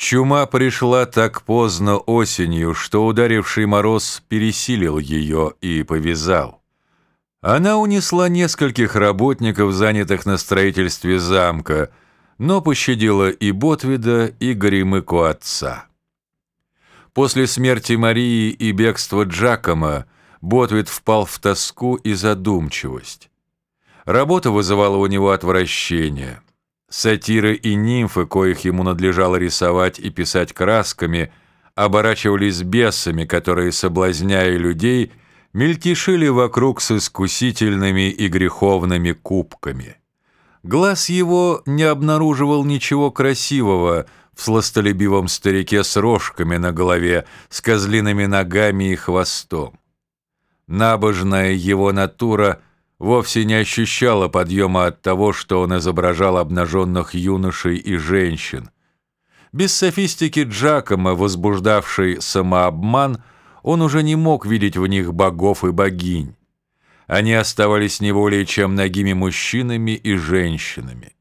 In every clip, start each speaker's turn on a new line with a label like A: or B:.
A: Чума пришла так поздно осенью, что ударивший мороз пересилил ее и повязал. Она унесла нескольких работников, занятых на строительстве замка, но пощадила и Ботвида, и Горемыку отца. После смерти Марии и бегства Джакома Ботвид впал в тоску и задумчивость. Работа вызывала у него отвращение. Сатиры и нимфы, коих ему надлежало рисовать и писать красками, оборачивались бесами, которые, соблазняя людей, мельтешили вокруг с искусительными и греховными кубками. Глаз его не обнаруживал ничего красивого в сластолюбивом старике с рожками на голове, с козлиными ногами и хвостом. Набожная его натура вовсе не ощущала подъема от того, что он изображал обнаженных юношей и женщин. Без софистики Джакома, возбуждавшей самообман, он уже не мог видеть в них богов и богинь. Они оставались не более чем ногими мужчинами и женщинами.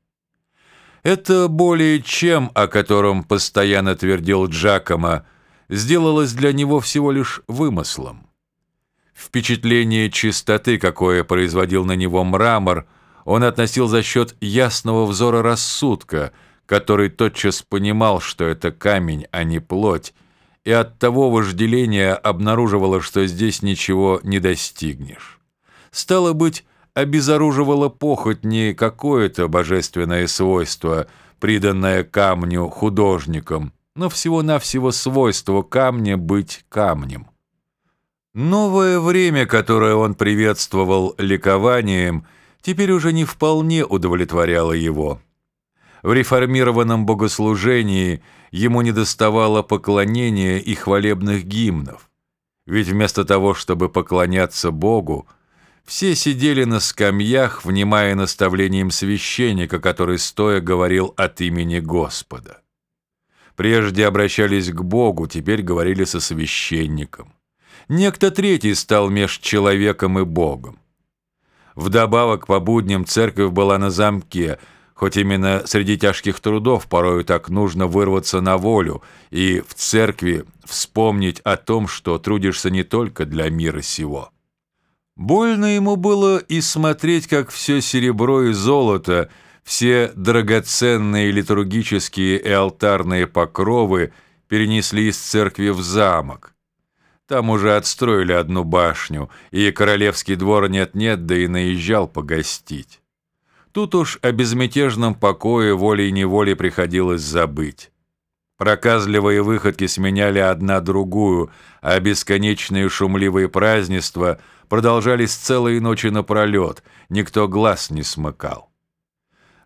A: Это более чем, о котором постоянно твердил Джакома, сделалось для него всего лишь вымыслом. Впечатление чистоты, какое производил на него мрамор, он относил за счет ясного взора рассудка, который тотчас понимал, что это камень, а не плоть, и от того вожделения обнаруживало, что здесь ничего не достигнешь. Стало быть, обезоруживало похоть не какое-то божественное свойство, приданное камню художникам, но всего-навсего свойство камня быть камнем. Новое время, которое он приветствовал ликованием, теперь уже не вполне удовлетворяло его. В реформированном богослужении ему недоставало поклонения и хвалебных гимнов. Ведь вместо того, чтобы поклоняться Богу, все сидели на скамьях, внимая наставлениям священника, который стоя говорил от имени Господа. Прежде обращались к Богу, теперь говорили со священником. Некто третий стал меж человеком и Богом. Вдобавок по будням церковь была на замке, хоть именно среди тяжких трудов порою так нужно вырваться на волю и в церкви вспомнить о том, что трудишься не только для мира сего. Больно ему было и смотреть, как все серебро и золото, все драгоценные литургические и алтарные покровы перенесли из церкви в замок. Там уже отстроили одну башню, и королевский двор нет-нет, да и наезжал погостить. Тут уж о безмятежном покое волей-неволей приходилось забыть. Проказливые выходки сменяли одна другую, а бесконечные шумливые празднества продолжались целые ночи напролет, никто глаз не смыкал.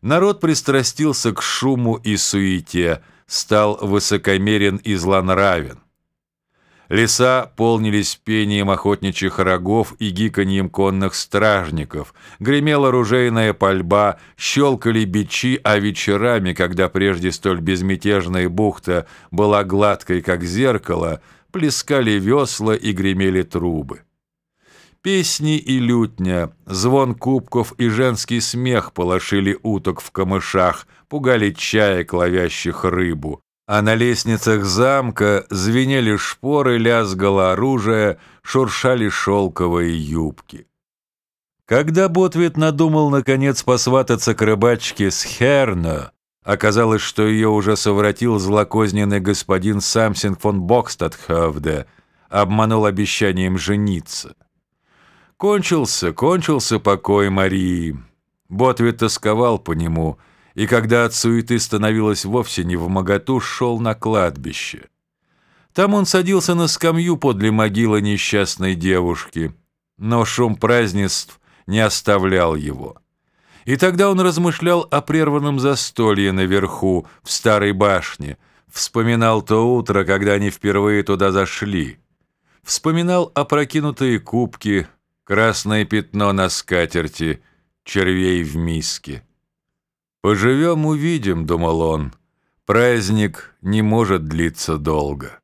A: Народ пристрастился к шуму и суете, стал высокомерен и злонравен. Леса полнились пением охотничьих рогов и гиканьем конных стражников, гремела ружейная пальба, щелкали бичи, а вечерами, когда прежде столь безмятежная бухта была гладкой, как зеркало, плескали весла и гремели трубы. Песни и лютня, звон кубков и женский смех полошили уток в камышах, пугали чаек, ловящих рыбу, а на лестницах замка звенели шпоры, лязгало оружие, шуршали шелковые юбки. Когда Ботвит надумал, наконец, посвататься к рыбачке с Херна, оказалось, что ее уже совратил злокозненный господин Самсинг фон Бокстадховде, обманул обещанием жениться. Кончился, кончился покой Марии. Ботвит тосковал по нему — и когда от суеты становилось вовсе не в моготу, шел на кладбище. Там он садился на скамью подле могилы несчастной девушки, но шум празднеств не оставлял его. И тогда он размышлял о прерванном застолье наверху, в старой башне, вспоминал то утро, когда они впервые туда зашли, вспоминал опрокинутые кубки, красное пятно на скатерти, червей в миске. «Поживем, увидим», — думал он. «Праздник не может длиться долго».